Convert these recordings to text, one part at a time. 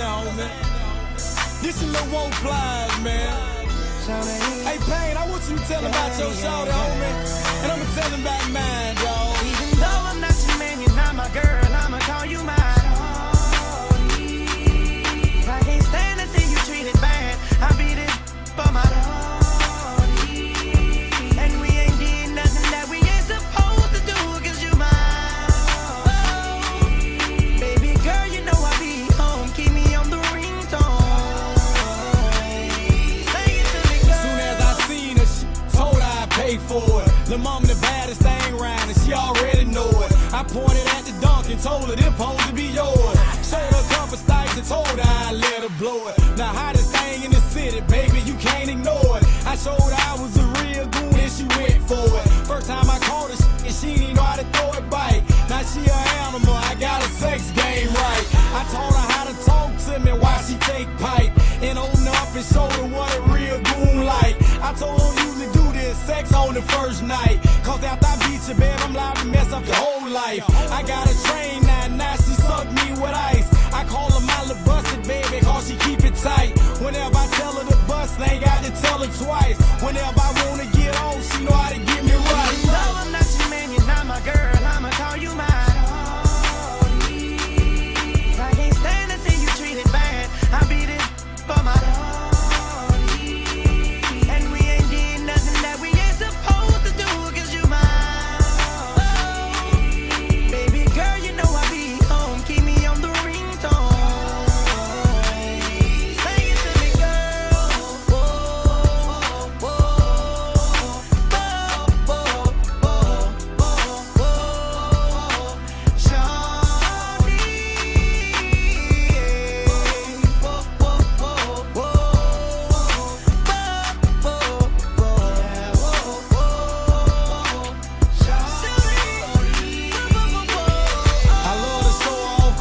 Something on. This is little old Plies, man. Hey, Pain, I want you to tell about your shoulder, homie. And I'ma tell him about mine. him I'm the baddest thing round, and she already know it. I pointed at the dunk and told her them pose to be yours. Showed her compass stipes and told her I let her blow it. sex on the first night. Cause after I beat you, babe, I'm liable to mess up your whole life. I got a train now, now she sucked me with ice.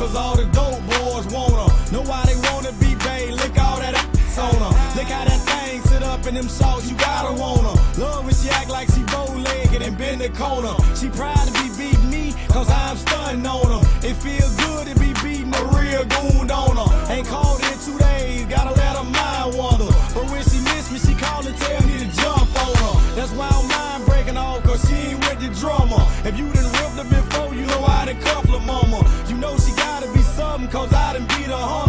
cause all the dope boys want her. Know why they wanna be bae? look all that ass on her. Look how that thing sit up in them salts, you gotta want her. Love when she act like she bow-legged and bend the corner. She proud to be beating me, cause I'm stunting on her. It feels good to be beating a real goon on her. Ain't called in two days, gotta let her mind wander. But when she miss me, she call and tell me to jump on her. That's why I'm mind breaking off, cause she ain't with the drummer. If you done ripped her before, you know how to couple mama cause I done beat a home.